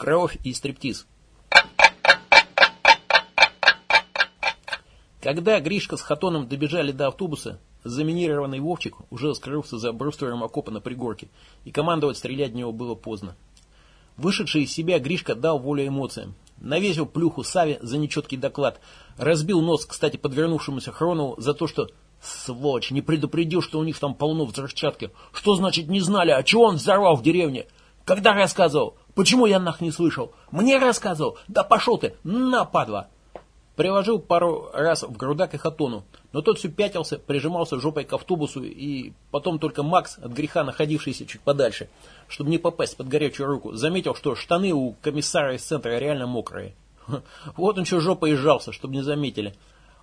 Кровь и стриптиз. Когда Гришка с Хатоном добежали до автобуса, заминированный Вовчик уже скрылся за бруствером окопа на пригорке, и командовать стрелять в него было поздно. Вышедший из себя Гришка дал волю эмоциям. Навесил плюху Саве за нечеткий доклад. Разбил нос, кстати, подвернувшемуся Хронову за то, что Сволочь, не предупредил, что у них там полно взрывчатки. Что значит не знали? А чего он взорвал в деревне? Когда рассказывал? Почему я нах не слышал? Мне рассказывал? Да пошел ты, на, падла! Приложил пару раз в грудак и хатону, но тот все пятился, прижимался жопой к автобусу, и потом только Макс, от греха находившийся чуть подальше, чтобы не попасть под горячую руку, заметил, что штаны у комиссара из центра реально мокрые. Вот он что жопой и сжался, чтобы не заметили.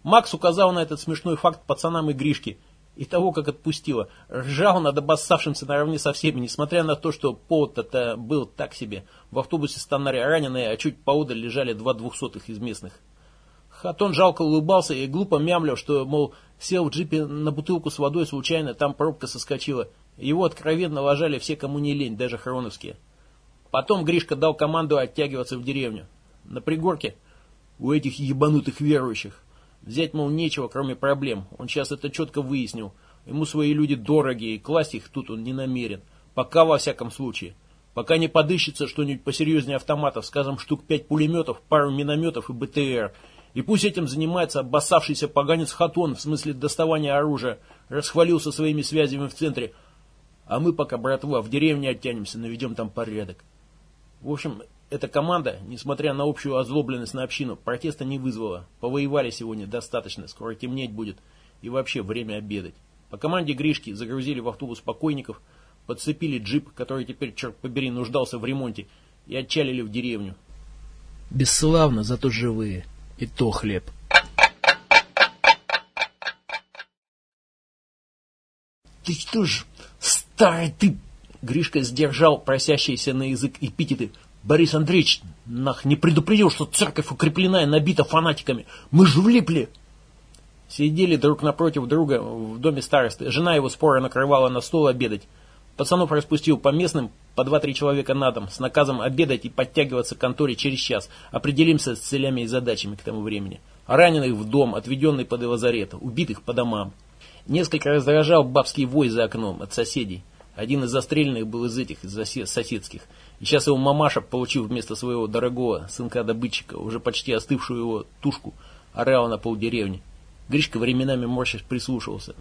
Макс указал на этот смешной факт пацанам и Гришке, и того, как отпустила. Ржал над обоссавшимся наравне со всеми, несмотря на то, что повод-то был так себе. В автобусе стонали раненые, а чуть поодаль лежали два двухсотых из местных. Хатон жалко улыбался и глупо мямлил, что, мол, сел в джипе на бутылку с водой случайно, там пробка соскочила. Его откровенно ложали все, кому не лень, даже хроновские. Потом Гришка дал команду оттягиваться в деревню. На пригорке у этих ебанутых верующих Взять, мол, нечего, кроме проблем. Он сейчас это четко выяснил. Ему свои люди дорогие, и класть их тут он не намерен. Пока, во всяком случае. Пока не подыщется что-нибудь посерьезнее автоматов, скажем, штук пять пулеметов, пару минометов и БТР. И пусть этим занимается обоссавшийся поганец Хатон, в смысле доставания оружия, расхвалился своими связями в центре. А мы пока, братва, в деревне оттянемся, наведем там порядок. В общем, эта команда, несмотря на общую озлобленность на общину, протеста не вызвала. Повоевали сегодня достаточно, скоро темнеть будет. И вообще время обедать. По команде Гришки загрузили в автобус покойников, подцепили джип, который теперь, черт побери, нуждался в ремонте, и отчалили в деревню. Бесславно, зато живые. И то хлеб. Ты что ж, старый ты... Гришка сдержал просящиеся на язык эпитеты. Борис Андреевич нах не предупредил, что церковь укреплена и набита фанатиками. Мы же влипли. Сидели друг напротив друга в доме старосты. Жена его споро накрывала на стол обедать. Пацанов распустил по местным по два-три человека на дом с наказом обедать и подтягиваться к конторе через час. Определимся с целями и задачами к тому времени. Раненых в дом, отведенный под лазарет, убитых по домам. Несколько раздражал бабский вой за окном от соседей. Один из застреленных был из этих, из соседских. И сейчас его мамаша, получив вместо своего дорогого сынка-добытчика, уже почти остывшую его тушку, орал на полдеревни. Гришка временами морщись прислушивался.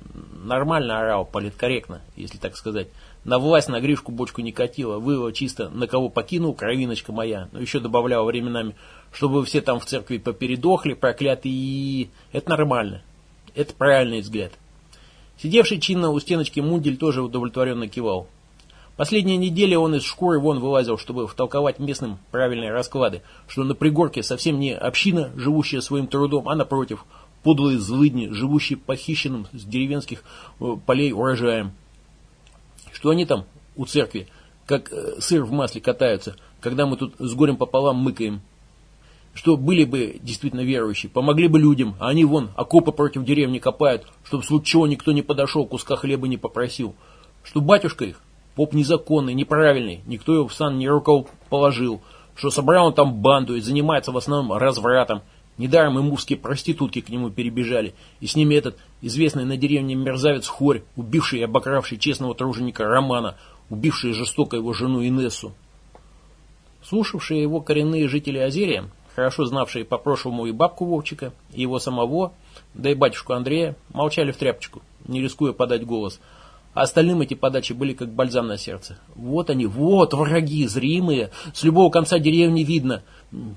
Нормально орал, политкорректно, если так сказать. На власть на Гришку бочку не катила, вывела чисто, на кого покинул, кровиночка моя. Но еще добавляла временами, чтобы все там в церкви попередохли, проклятые. Это нормально. Это правильный взгляд. Сидевший чинно у стеночки Мундель тоже удовлетворенно кивал. Последние недели он из шкуры вон вылазил, чтобы втолковать местным правильные расклады, что на пригорке совсем не община, живущая своим трудом, а напротив, подлые злыдни, живущие похищенным с деревенских э, полей урожаем. Что они там у церкви, как э, сыр в масле катаются, когда мы тут с горем пополам мыкаем. Что были бы действительно верующие, помогли бы людям, а они вон окопы против деревни копают, чтобы чего никто не подошел, куска хлеба не попросил. Что батюшка их Поп незаконный, неправильный, никто его в сан не руковоположил, что собрал он там банду и занимается в основном развратом. Недаром и мувские проститутки к нему перебежали, и с ними этот известный на деревне мерзавец Хорь, убивший и обокравший честного труженика Романа, убивший жестоко его жену Инессу. Слушавшие его коренные жители Озерия, хорошо знавшие по прошлому и бабку Вовчика, и его самого, да и батюшку Андрея, молчали в тряпочку, не рискуя подать голос – а остальным эти подачи были как бальзам на сердце. Вот они, вот враги, зримые, с любого конца деревни видно.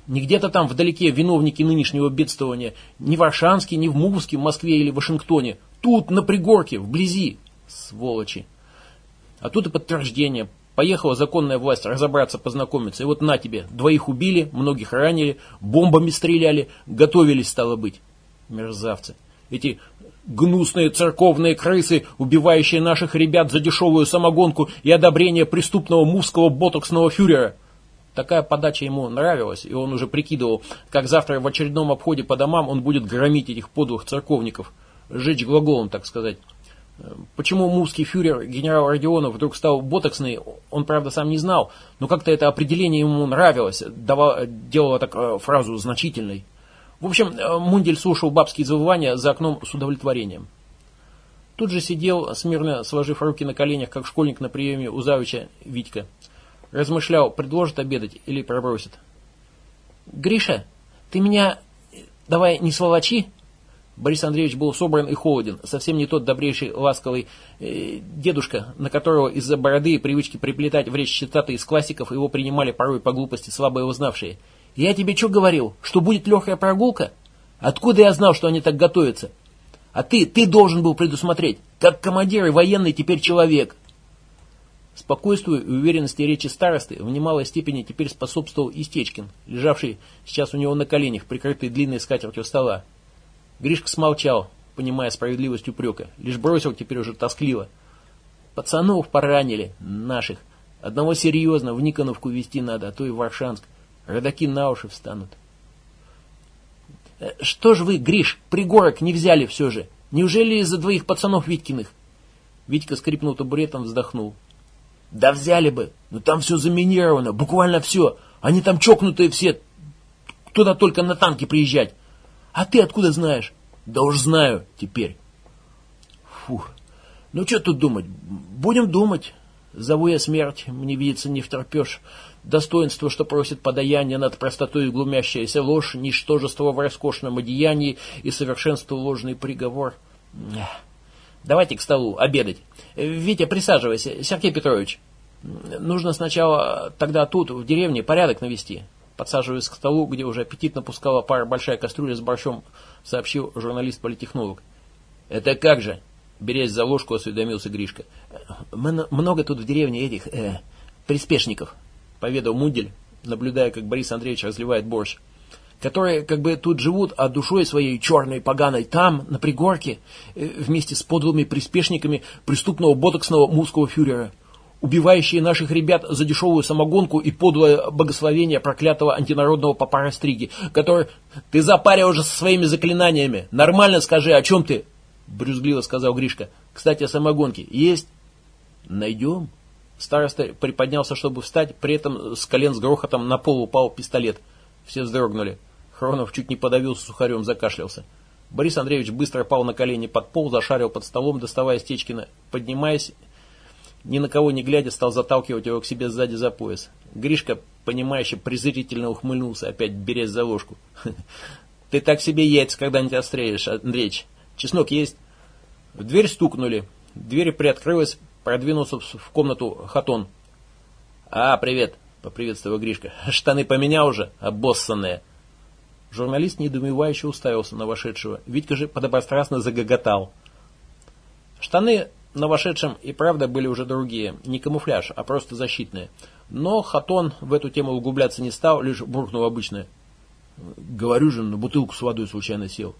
Не где-то там вдалеке виновники нынешнего бедствования, не в Аршанске, не в Мувске, в Москве или Вашингтоне. Тут, на пригорке, вблизи. Сволочи. А тут и подтверждение. Поехала законная власть разобраться, познакомиться. И вот на тебе, двоих убили, многих ранили, бомбами стреляли, готовились, стало быть. Мерзавцы. Эти Гнусные церковные крысы, убивающие наших ребят за дешевую самогонку и одобрение преступного мувского ботоксного фюрера. Такая подача ему нравилась, и он уже прикидывал, как завтра в очередном обходе по домам он будет громить этих подлых церковников. Сжечь глаголом, так сказать. Почему мувский фюрер генерал Родионов вдруг стал ботоксный, он, правда, сам не знал, но как-то это определение ему нравилось, давало, делало так э, фразу значительной. В общем, э, Мундель слушал бабские завывания за окном с удовлетворением. Тут же сидел, смирно сложив руки на коленях, как школьник на приеме у Завича Витька. Размышлял, предложит обедать или пробросит. «Гриша, ты меня давай не сволочи!» Борис Андреевич был собран и холоден, совсем не тот добрейший, ласковый э, дедушка, на которого из-за бороды и привычки приплетать в речь цитаты из классиков его принимали порой по глупости слабо его знавшие. «Я тебе что говорил, что будет легкая прогулка? Откуда я знал, что они так готовятся? А ты, ты должен был предусмотреть, как командир и военный теперь человек». Спокойствию и уверенности речи старосты в немалой степени теперь способствовал Истечкин, лежавший сейчас у него на коленях, прикрытый длинной скатертью стола. Гришка смолчал, понимая справедливость упрека, лишь бросил теперь уже тоскливо. Пацанов поранили, наших. Одного серьезно в Никоновку везти надо, а то и в Варшанск. Родаки на уши встанут. «Э, «Что ж вы, Гриш, пригорок не взяли все же? Неужели из-за двоих пацанов Витькиных?» Витька скрипнул табуретом, вздохнул. «Да взяли бы, но там все заминировано, буквально все. Они там чокнутые все, туда только на танке приезжать. А ты откуда знаешь? Да уж знаю теперь. Фух. Ну что тут думать? Будем думать. Зову я смерть, мне видится, не вторпешь. Достоинство, что просит подаяние над простотой глумящаяся ложь, ничтожество в роскошном одеянии и совершенство ложный приговор. Давайте к столу, обедать. Витя, присаживайся. Сергей Петрович, нужно сначала тогда тут, в деревне, порядок навести. Подсаживаясь к столу, где уже аппетитно пускала пара большая кастрюля с борщом, сообщил журналист-политехнолог. «Это как же?» Берясь за ложку, осведомился Гришка. «Много тут в деревне этих э, приспешников», поведал Мундель, наблюдая, как Борис Андреевич разливает борщ. «Которые как бы тут живут, а душой своей черной поганой там, на пригорке, э, вместе с подлыми приспешниками преступного ботоксного муского фюрера убивающие наших ребят за дешевую самогонку и подлое богословение проклятого антинародного папара Стриги, который... Ты запарил уже со своими заклинаниями. Нормально скажи, о чем ты? Брюзгливо сказал Гришка. Кстати, о самогонке. Есть? Найдем. Староста приподнялся, чтобы встать, при этом с колен с грохотом на пол упал пистолет. Все вздрогнули. Хронов чуть не подавился сухарем, закашлялся. Борис Андреевич быстро пал на колени под пол, зашарил под столом, доставая Стечкина. Поднимаясь, ни на кого не глядя, стал заталкивать его к себе сзади за пояс. Гришка, понимающе, презрительно ухмыльнулся, опять берясь за ложку. «Ты так себе яйца когда-нибудь отстрелишь, Андреич. Чеснок есть?» В дверь стукнули. Дверь приоткрылась, продвинулся в комнату Хатон. «А, привет!» — поприветствовал Гришка. «Штаны поменял уже, обоссанные!» Журналист недоумевающе уставился на вошедшего. Витька же подобострастно загоготал. Штаны на вошедшем и правда были уже другие, не камуфляж, а просто защитные. Но Хатон в эту тему углубляться не стал, лишь буркнул обычное. Говорю же, на бутылку с водой случайно сел.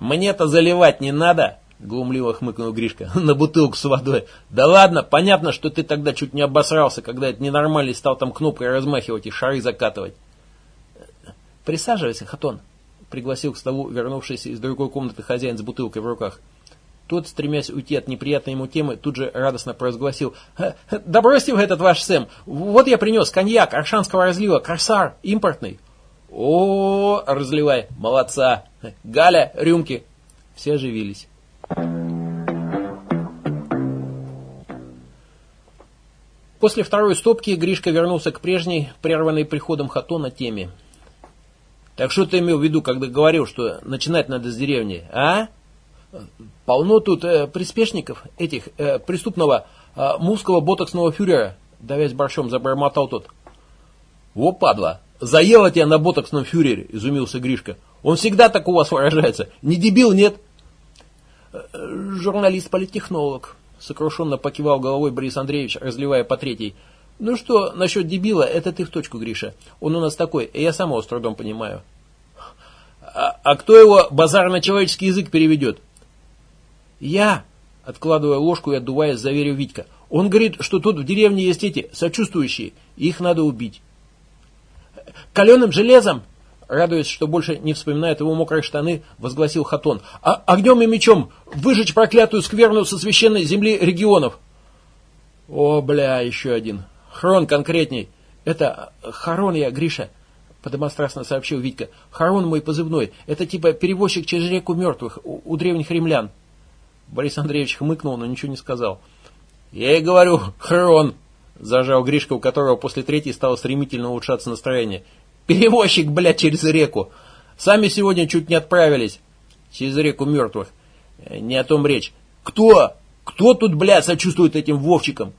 «Мне-то заливать не надо!» — глумливо хмыкнул Гришка. «На бутылку с водой. Да ладно, понятно, что ты тогда чуть не обосрался, когда этот ненормальный стал там кнопкой размахивать и шары закатывать». «Присаживайся, Хатон», — пригласил к столу вернувшийся из другой комнаты хозяин с бутылкой в руках. Тот, стремясь уйти от неприятной ему темы, тут же радостно провозгласил. «Да бросьте вы этот ваш Сэм! Вот я принес коньяк аршанского разлива, корсар, импортный!» «О, разливай! Молодца! Галя, рюмки!» Все оживились. После второй стопки Гришка вернулся к прежней, прерванной приходом Хатона теме. «Так что ты имел в виду, когда говорил, что начинать надо с деревни, а?» Полно тут э, приспешников этих э, преступного э, муского ботоксного фюрера, давясь борщом, забормотал тот. О, падла, заела тебя на ботоксном фюрере, изумился Гришка. Он всегда так у вас выражается. Не дебил, нет? Журналист-политтехнолог, сокрушенно покивал головой Борис Андреевич, разливая по третьей. Ну что, насчет дебила, это ты в точку, Гриша. Он у нас такой, и я сама с трудом понимаю. А, а кто его базар на человеческий язык переведет? «Я!» — откладывая ложку и отдуваясь, заверил Витька. «Он говорит, что тут в деревне есть эти, сочувствующие, их надо убить». «Каленым железом!» радуясь, что больше не вспоминает его мокрые штаны, возгласил Хатон. А огнем и мечом выжечь проклятую скверну со священной земли регионов. О, бля, еще один. Хрон конкретней. Это Харон я, Гриша, подобострастно сообщил Витька. Харон мой позывной. Это типа перевозчик через реку мертвых у, у древних римлян. Борис Андреевич хмыкнул, но ничего не сказал. Я и говорю, Хрон, зажал Гришка, у которого после третьей стало стремительно улучшаться настроение. Перевозчик, блядь, через реку. Сами сегодня чуть не отправились. Через реку мертвых. Не о том речь. Кто? Кто тут, блядь, сочувствует этим Вовчикам?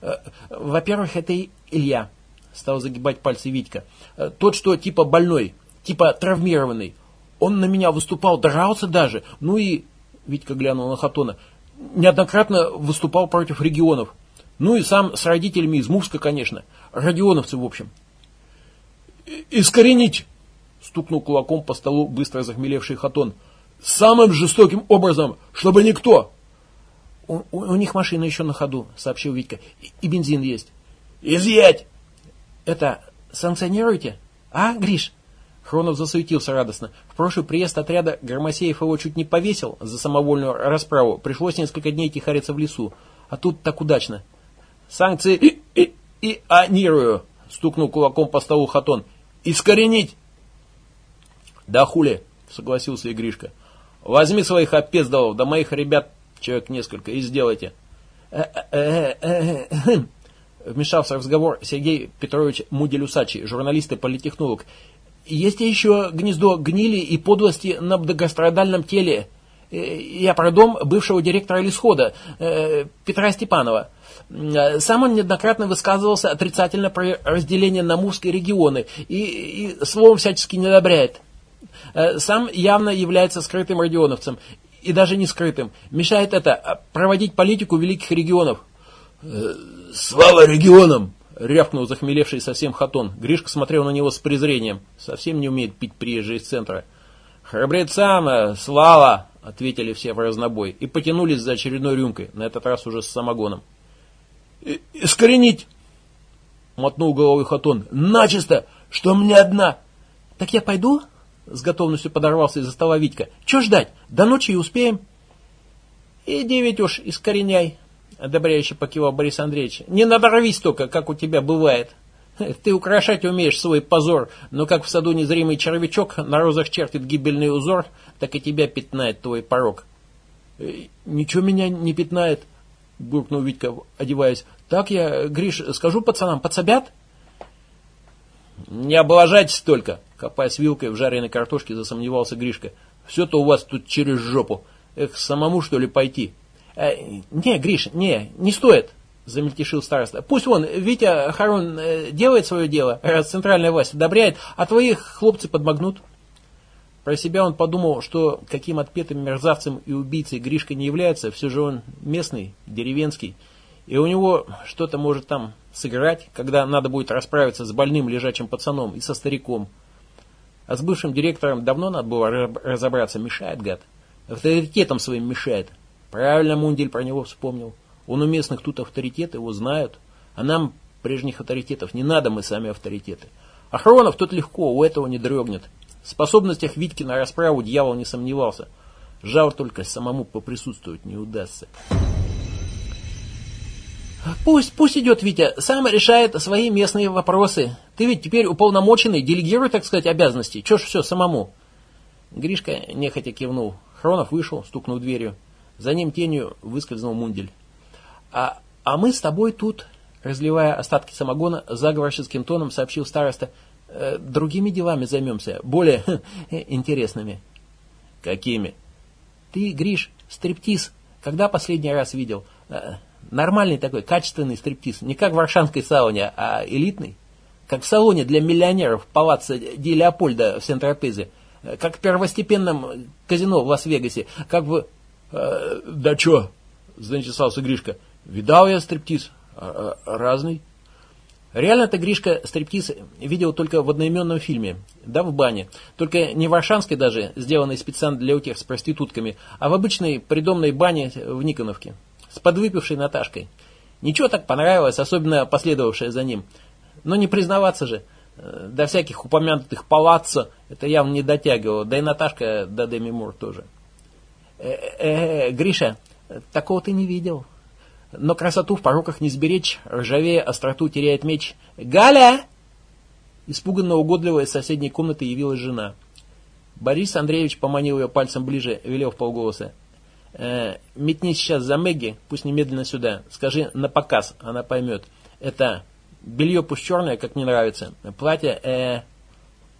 Э, во-первых, это Илья. Стал загибать пальцы Витька. Э, тот, что типа больной, типа травмированный. Он на меня выступал, дрался даже. Ну и, Витька глянул на Хатона, неоднократно выступал против регионов. Ну и сам с родителями из Мувска, конечно. Родионовцы, в общем. «Искоренить!» — стукнул кулаком по столу быстро захмелевший Хатон. «Самым жестоким образом, чтобы никто!» «У, у, у них машина еще на ходу», — сообщил Витька. И, «И бензин есть». «Изъять!» «Это санкционируете?» «А, Гриш?» Хронов засуетился радостно. В прошлый приезд отряда Громосеев его чуть не повесил за самовольную расправу. Пришлось несколько дней тихариться в лесу. А тут так удачно. «Санкции и, и, и анирую!» — стукнул кулаком по столу Хатон. Искоренить. Да хули, согласился Игришка. Возьми своих опездалов, да моих ребят, человек несколько, и сделайте. Вмешался в разговор Сергей Петрович Муделюсачи, журналист и политехнолог. Есть еще гнездо гнили и подлости на многострадальном теле. Я про дом бывшего директора Лисхода, Петра Степанова. Э, сам он неоднократно высказывался отрицательно про разделение на мувские регионы и, и словом всячески не одобряет. Э, сам явно является скрытым регионовцем и даже не скрытым. Мешает это а, проводить политику великих регионов. Э, «Слава регионам!» — рявкнул захмелевший совсем хатон. Гришка смотрел на него с презрением. Совсем не умеет пить приезжие из центра. «Храбрецам, слава!» — ответили все в разнобой и потянулись за очередной рюмкой, на этот раз уже с самогоном. «Искоренить!» — мотнул головой Хатон. «Начисто! Что мне одна!» «Так я пойду?» — с готовностью подорвался из-за стола Витька. «Че ждать? До ночи и успеем». «Иди ведь уж, искореняй!» — одобряюще покивал Борис Андреевич. «Не надорвись только, как у тебя бывает. Ты украшать умеешь свой позор, но как в саду незримый червячок на розах чертит гибельный узор, так и тебя пятнает твой порог». «Ничего меня не пятнает», — буркнул Витька, одеваясь. «Так я, Гриш, скажу пацанам, подсобят?» «Не облажайтесь только!» — копаясь вилкой в жареной картошке, засомневался Гришка. «Все-то у вас тут через жопу. Эх, самому, что ли, пойти?» э, «Не, Гриш, не, не стоит!» — замельтешил староста. «Пусть вон, Витя Харон э, делает свое дело, раз центральная власть одобряет, а твои хлопцы подмогнут». Про себя он подумал, что каким отпетым мерзавцем и убийцей Гришка не является, все же он местный, деревенский, и у него что-то может там сыграть, когда надо будет расправиться с больным лежачим пацаном и со стариком. А с бывшим директором давно надо было разобраться, мешает гад. Авторитетом своим мешает. Правильно Мундель про него вспомнил. Он у местных тут авторитет, его знают. А нам прежних авторитетов не надо, мы сами авторитеты. А Хронов тут легко, у этого не дрогнет. В способностях Витьки на расправу дьявол не сомневался. Жал только самому поприсутствовать не удастся. Пусть, пусть идет Витя, сам решает свои местные вопросы. Ты ведь теперь уполномоченный, делегируй, так сказать, обязанности. Чего ж все самому? Гришка нехотя кивнул. Хронов вышел, стукнув дверью. За ним тенью выскользнул Мундель. А, а мы с тобой тут, разливая остатки самогона, заговорческим тоном сообщил староста, Э, другими делами займемся, более интересными. Какими? Ты, Гриш, стриптиз, когда последний раз видел? Нормальный такой, качественный стриптиз. Не как в Варшанской сауне, а элитный. Как в салоне для миллионеров в палаццо Ди Леопольда в Сент-Тропезе. Э, как в первостепенном казино в Лас-Вегасе. Как в... Э, да чё? Заинтересовался Гришка. Видал я стриптиз. Разный. Реально-то Гришка стриптиз видел только в одноименном фильме, да, в бане. Только не в Аршанской даже, сделанной специально для утех с проститутками, а в обычной придомной бане в Никоновке, с подвыпившей Наташкой. Ничего так понравилось, особенно последовавшее за ним. Но не признаваться же. Э, до всяких упомянутых палаццо это явно не дотягивало, да и Наташка до Деми Мур тоже. Э, э, -э Гриша, такого ты не видел. Но красоту в пороках не сберечь, ржавее остроту теряет меч. «Галя!» Испуганно угодливая из соседней комнаты явилась жена. Борис Андреевич поманил ее пальцем ближе, велел в полголоса. «Э, «Метни сейчас за Мэгги, пусть немедленно сюда. Скажи на показ, она поймет. Это белье пусть черное, как мне нравится. Платье, э,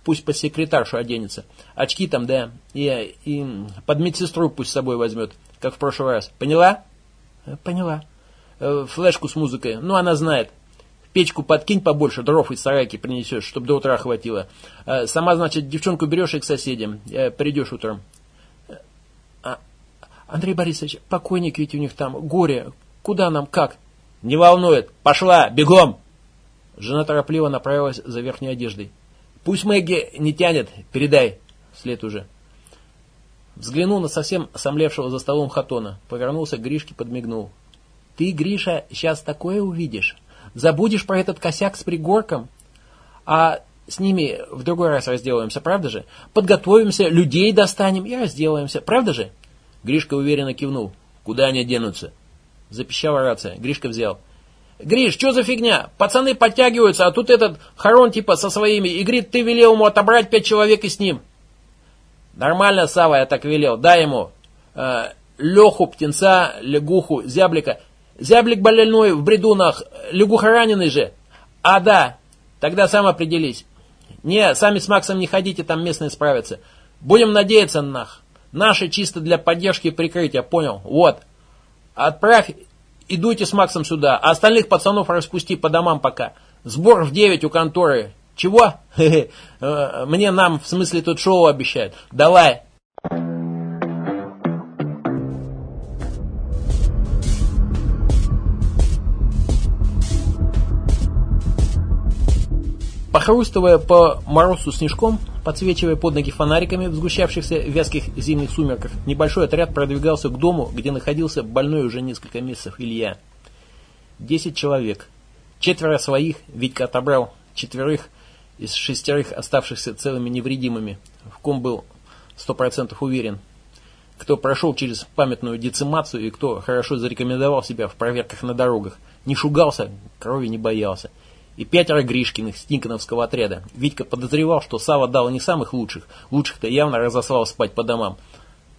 пусть под секретаршу оденется. Очки там, да, и, и под медсестру пусть с собой возьмет, как в прошлый раз. Поняла?» «Э, «Поняла». Э, «Флешку с музыкой. Ну, она знает печку подкинь побольше, дров из сарайки принесешь, чтобы до утра хватило. Сама, значит, девчонку берешь и к соседям. Придешь утром. Андрей Борисович, покойник ведь у них там, горе. Куда нам, как? Не волнует. Пошла, бегом. Жена торопливо направилась за верхней одеждой. Пусть Мэгги не тянет, передай. След уже. Взглянул на совсем сомлевшего за столом Хатона. Повернулся к Гришке, подмигнул. Ты, Гриша, сейчас такое увидишь. Забудешь про этот косяк с пригорком, а с ними в другой раз разделаемся, правда же? Подготовимся, людей достанем и разделаемся, правда же? Гришка уверенно кивнул. Куда они денутся? Запищала рация. Гришка взял. Гриш, что за фигня? Пацаны подтягиваются, а тут этот Харон типа со своими. И говорит, ты велел ему отобрать пять человек и с ним. Нормально, Сава, я так велел. Дай ему э, Леху, Птенца, Лягуху, Зяблика. Зяблик больной в бредунах, лягуха раненый же. А, да, тогда сам определись. Не, сами с Максом не ходите, там местные справятся. Будем надеяться нах. Наши чисто для поддержки и прикрытия, понял? Вот. Отправь и дуйте с Максом сюда, а остальных пацанов распусти по домам пока. Сбор в 9 у конторы. Чего? Э, мне нам, в смысле, тут шоу обещают. Давай. Похрустывая по морозу снежком, подсвечивая под ноги фонариками в сгущавшихся вязких зимних сумерках, небольшой отряд продвигался к дому, где находился больной уже несколько месяцев Илья. Десять человек. Четверо своих, Витька отобрал четверых из шестерых оставшихся целыми невредимыми, в ком был сто процентов уверен. Кто прошел через памятную децимацию и кто хорошо зарекомендовал себя в проверках на дорогах, не шугался, крови не боялся и пятеро Гришкиных с Никоновского отряда. Витька подозревал, что Сава дал не самых лучших, лучших-то явно разослал спать по домам.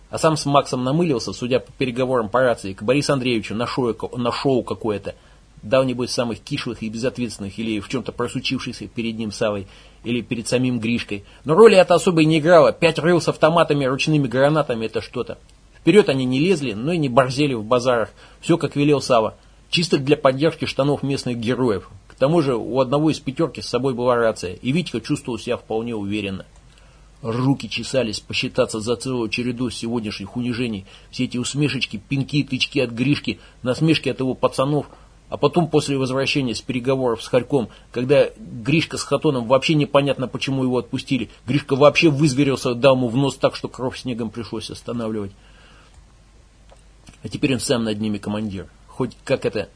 А сам с Максом намылился, судя по переговорам по рации, к Борису Андреевичу на шоу, на шоу какое-то. Дал, небось, самых кишлых и безответственных, или в чем-то просучившихся перед ним Савой, или перед самим Гришкой. Но роли это особо и не играло. Пять рыл с автоматами, ручными гранатами – это что-то. Вперед они не лезли, но и не борзели в базарах. Все, как велел Сава. Чисто для поддержки штанов местных героев. К тому же у одного из пятерки с собой была рация, и Витька чувствовал себя вполне уверенно. Руки чесались посчитаться за целую череду сегодняшних унижений. Все эти усмешечки, пинки, тычки от Гришки, насмешки от его пацанов. А потом после возвращения с переговоров с Харьком, когда Гришка с Хатоном вообще непонятно, почему его отпустили. Гришка вообще вызверился, дал ему в нос так, что кровь снегом пришлось останавливать. А теперь он сам над ними командир. Хоть как это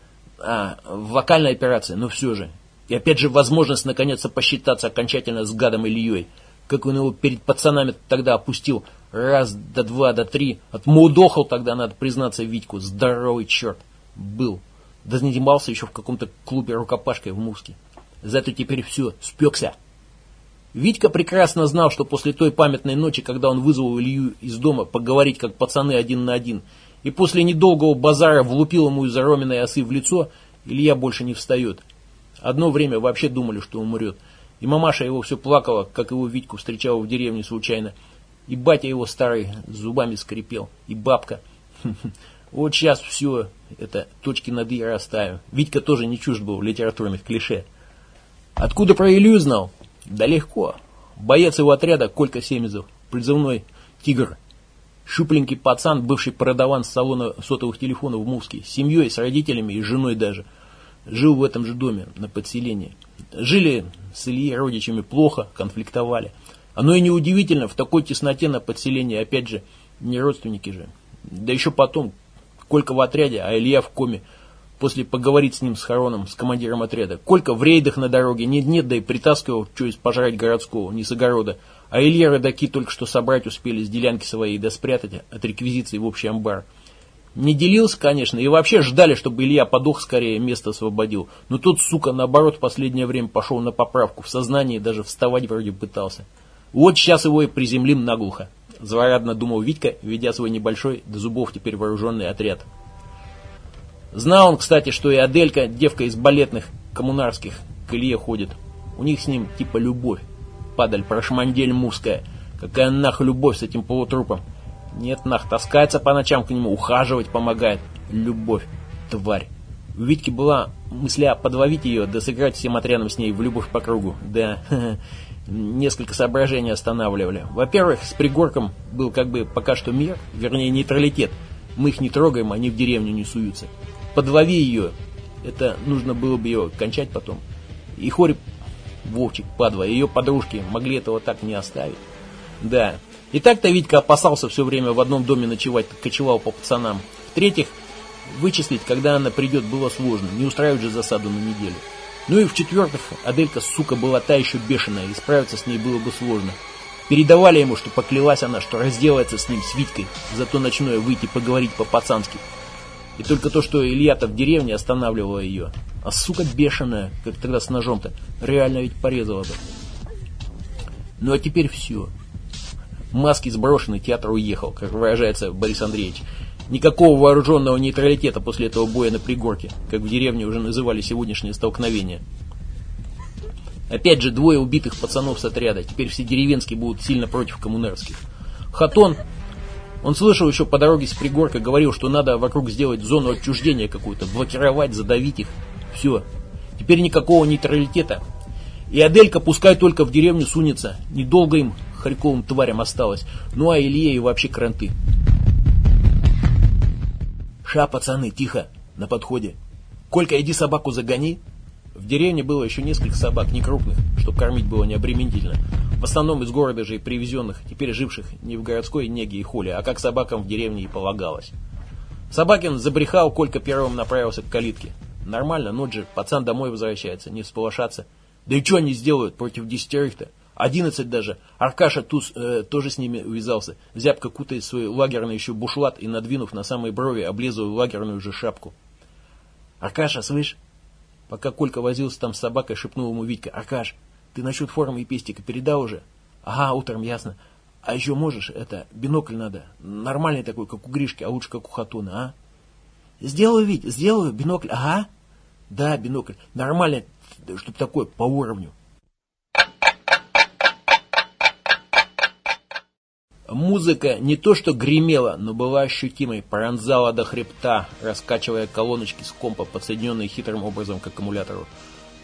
а, вокальная операция, но все же. И опять же возможность наконец-то посчитаться окончательно с гадом Ильей. Как он его перед пацанами тогда опустил. Раз, до два, до три. Отмудохал тогда, надо признаться, Витьку. Здоровый черт. Был. Да занимался еще в каком-то клубе рукопашкой в Муске. Зато теперь все, спекся. Витька прекрасно знал, что после той памятной ночи, когда он вызвал Илью из дома поговорить как пацаны один на один, и после недолгого базара влупил ему из-за Роминой осы в лицо, Илья больше не встает. Одно время вообще думали, что умрет. И мамаша его все плакала, как его Витьку встречала в деревне случайно. И батя его старый зубами скрипел. И бабка. Вот сейчас все это точки над «и» расставим. Витька тоже не чужд был литературных клише. Откуда про Илью знал? Да легко. Боец его отряда Колька Семезов, призывной «Тигр». Шупленький пацан, бывший продаван с салона сотовых телефонов в Муске, с семьей, с родителями и женой даже. Жил в этом же доме, на подселении. Жили с Ильей родичами плохо, конфликтовали. Оно и неудивительно, в такой тесноте на подселении, опять же, не родственники же. Да еще потом, Колька в отряде, а Илья в коме. После поговорить с ним, с Хароном, с командиром отряда. Колька в рейдах на дороге нет-нет, да и притаскивал что из пожрать городского, не с огорода. А Илья родаки только что собрать успели с делянки своей, да спрятать от реквизиции в общий амбар. Не делился, конечно, и вообще ждали, чтобы Илья подох скорее, место освободил. Но тот, сука, наоборот, в последнее время пошел на поправку. В сознании даже вставать вроде пытался. Вот сейчас его и приземлим наглухо. Злорадно думал Витька, ведя свой небольшой, до зубов теперь вооруженный отряд. Знал он, кстати, что и Аделька, девка из балетных, коммунарских, к Илье ходит. У них с ним типа любовь. Падаль, прошмандель муская. Какая нах любовь с этим полутрупом. Нет, нах, таскается по ночам к нему, ухаживать помогает. Любовь, тварь. У Витьки была мысля подловить ее, да сыграть всем отрядом с ней в любовь по кругу. Да, несколько соображений останавливали. Во-первых, с пригорком был как бы пока что мир, вернее нейтралитет. Мы их не трогаем, они в деревню не суются. Подлови ее, это нужно было бы ее кончать потом. И Хорь, Вовчик, падла, ее подружки могли этого так не оставить. Да, и так-то Витька опасался все время в одном доме ночевать, кочевал по пацанам. В-третьих, вычислить, когда она придет, было сложно, не устраивать же засаду на неделю. Ну и в-четвертых, Аделька, сука, была та еще бешеная, и справиться с ней было бы сложно. Передавали ему, что поклялась она, что разделается с ним, с Витькой, за то ночное выйти поговорить по-пацански. И только то, что Илья-то в деревне останавливало ее. А сука бешеная, как тогда с ножом-то, реально ведь порезала бы. Ну а теперь все. Маски сброшены, театр уехал, как выражается Борис Андреевич. Никакого вооруженного нейтралитета после этого боя на пригорке, как в деревне уже называли сегодняшнее столкновение. Опять же, двое убитых пацанов с отряда. Теперь все деревенские будут сильно против коммунарских. Хатон, он слышал еще по дороге с пригорка, говорил, что надо вокруг сделать зону отчуждения какую-то, блокировать, задавить их. Все. Теперь никакого нейтралитета. И Аделька пускай только в деревню сунется. Недолго им Харьковым тварям осталось. Ну а Илье и вообще кранты. Ша, пацаны, тихо, на подходе. Колька, иди собаку загони. В деревне было еще несколько собак, не крупных, чтобы кормить было необременительно. В основном из города же и привезенных, теперь живших не в городской неге и холе, а как собакам в деревне и полагалось. Собакин забрехал, Колька первым направился к калитке. Нормально, ночь же, пацан домой возвращается, не всполошаться. Да и что они сделают против десятерых-то? Одиннадцать даже. Аркаша Туз э, тоже с ними увязался, зябко кутая свой лагерный еще бушлат и надвинув на самые брови облезлую лагерную же шапку. «Аркаша, слышь?» Пока Колька возился там с собакой, шепнул ему Витька. «Аркаш, ты насчет формы и пестика передал уже?» «Ага, утром, ясно. А еще можешь, это, бинокль надо. Нормальный такой, как у Гришки, а лучше как у Хатуна, а?» «Сделаю, Вить, сделаю, бинокль, ага». «Да, бинокль, нормальный, чтоб такой, по уровню». Музыка не то что гремела, но была ощутимой, пронзала до хребта, раскачивая колоночки с компа, подсоединенные хитрым образом к аккумулятору.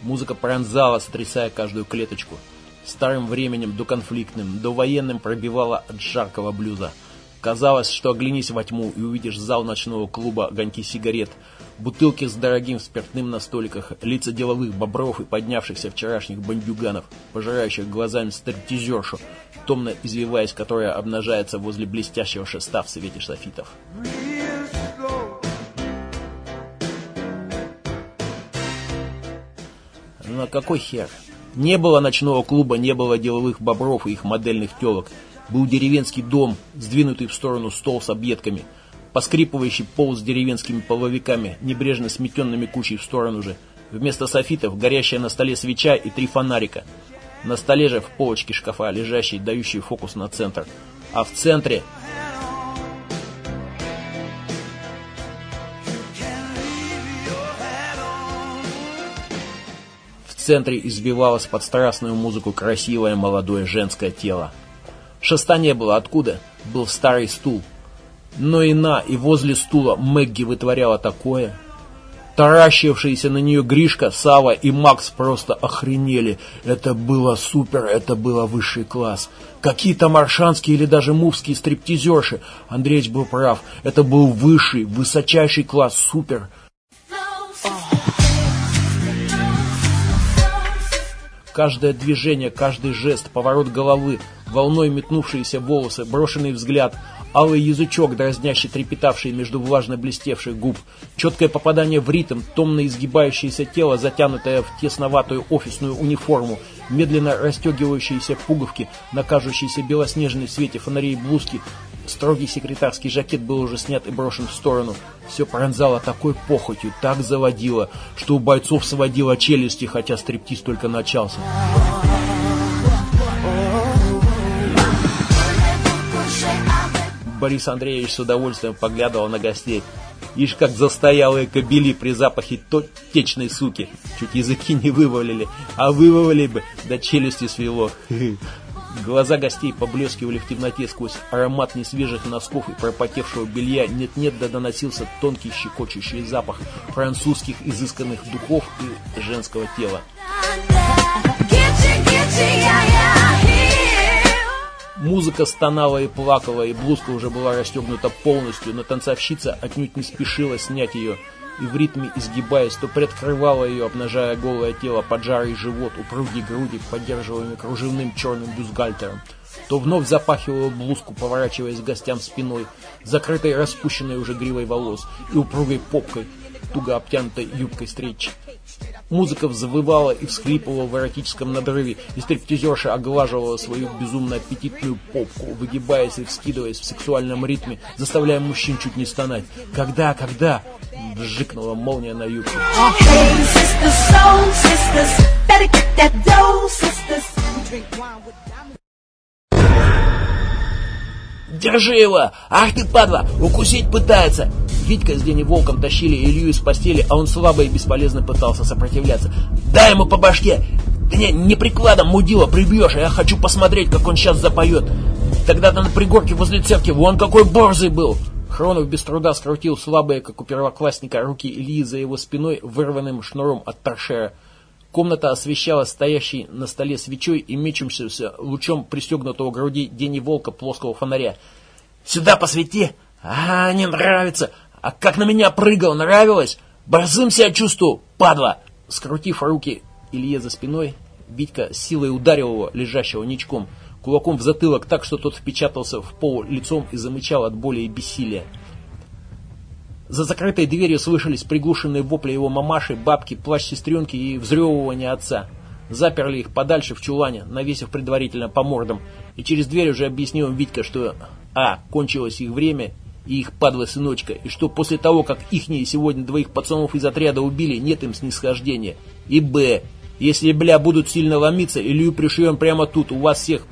Музыка пронзала, сотрясая каждую клеточку. Старым временем до конфликтным, до военным пробивала от жаркого блюза. Казалось, что оглянись во тьму и увидишь зал ночного клуба огоньки сигарет, бутылки с дорогим спиртным на столиках, лица деловых бобров и поднявшихся вчерашних бандюганов, пожирающих глазами стриптизершу, томно извиваясь, которая обнажается возле блестящего шеста в свете софитов. Ну а какой хер? Не было ночного клуба, не было деловых бобров и их модельных телок. Был деревенский дом, сдвинутый в сторону стол с объедками, поскрипывающий пол с деревенскими половиками, небрежно сметенными кучей в сторону же. Вместо софитов горящая на столе свеча и три фонарика – на столе же в полочке шкафа, лежащий, дающий фокус на центр. А в центре... центре избивалось под страстную музыку красивое молодое женское тело. Шеста не было. Откуда? Был старый стул. Но и на, и возле стула Мэгги вытворяла такое... Таращившиеся на нее Гришка, Сава и Макс просто охренели. Это было супер, это было высший класс. Какие-то маршанские или даже мувские стриптизерши. Андреевич был прав. Это был высший, высочайший класс, супер. Каждое движение, каждый жест, поворот головы, волной метнувшиеся волосы, брошенный взгляд – алый язычок, дразнящий трепетавший между влажно блестевших губ, четкое попадание в ритм, томно изгибающееся тело, затянутое в тесноватую офисную униформу, медленно расстегивающиеся пуговки на кажущейся белоснежной свете фонарей блузки, Строгий секретарский жакет был уже снят и брошен в сторону. Все пронзало такой похотью, так заводило, что у бойцов сводило челюсти, хотя стриптиз только начался. Борис Андреевич с удовольствием поглядывал на гостей. Ишь, как застоялые кобели при запахе течной суки. Чуть языки не вывалили, а вывалили бы, да челюсти свело. Глаза гостей поблескивали в темноте сквозь аромат несвежих носков и пропотевшего белья. Нет-нет, да доносился тонкий щекочущий запах французских изысканных духов и женского тела. Музыка стонала и плакала, и блузка уже была расстегнута полностью, но танцовщица отнюдь не спешила снять ее и в ритме изгибаясь, то приоткрывала ее, обнажая голое тело, поджарый живот, упругие груди, поддерживаемые кружевным черным бюстгальтером, то вновь запахивала блузку, поворачиваясь к гостям спиной, закрытой распущенной уже гривой волос и упругой попкой, туго обтянутой юбкой стричь. Музыка взвывала и всхлипывала в эротическом надрыве, и стриптизерша оглаживала свою безумно аппетитную попку, выгибаясь и вскидываясь в сексуальном ритме, заставляя мужчин чуть не стонать. «Когда? Когда?» — вжикнула молния на юбке. «Держи его! Ах ты, падла! Укусить пытается!» Витька с Дени Волком тащили Илью из постели, а он слабо и бесполезно пытался сопротивляться. «Дай ему по башке!» «Да не, не прикладом, мудила, прибьешь, а я хочу посмотреть, как он сейчас запоет!» «Тогда-то на пригорке возле церкви вон какой борзый был!» Хронов без труда скрутил слабые, как у первоклассника, руки Ильи за его спиной вырванным шнуром от торшера. Комната освещалась стоящей на столе свечой и мечущимся лучом пристегнутого груди Дени Волка плоского фонаря. «Сюда посвети! А, не нравится! А как на меня прыгал, нравилось? Борзым себя чувствую, падла!» Скрутив руки Илье за спиной, Витька силой ударил его, лежащего ничком, кулаком в затылок так, что тот впечатался в пол лицом и замычал от боли и бессилия. За закрытой дверью слышались приглушенные вопли его мамаши, бабки, плащ сестренки и взрёвывание отца. Заперли их подальше в чулане, навесив предварительно по мордам, и через дверь уже объяснил им Витька, что а. кончилось их время, и их падла сыночка, и что после того, как ихние сегодня двоих пацанов из отряда убили, нет им снисхождения. И Б. Если, бля, будут сильно ломиться, Илью пришьем прямо тут, у вас всех,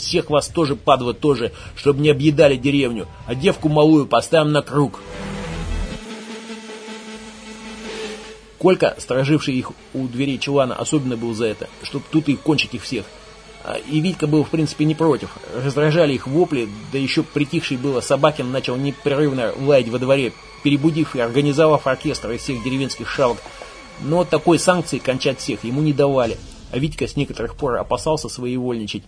всех вас тоже, падла, тоже, чтобы не объедали деревню, а девку малую поставим на круг». Колька, стороживший их у дверей чулана, особенно был за это, чтобы тут и кончить их всех. А, и Витька был, в принципе, не против. Раздражали их вопли, да еще притихший было Собакин начал непрерывно лаять во дворе, перебудив и организовав оркестр из всех деревенских шавок. Но такой санкции кончать всех ему не давали, а Витька с некоторых пор опасался своевольничать.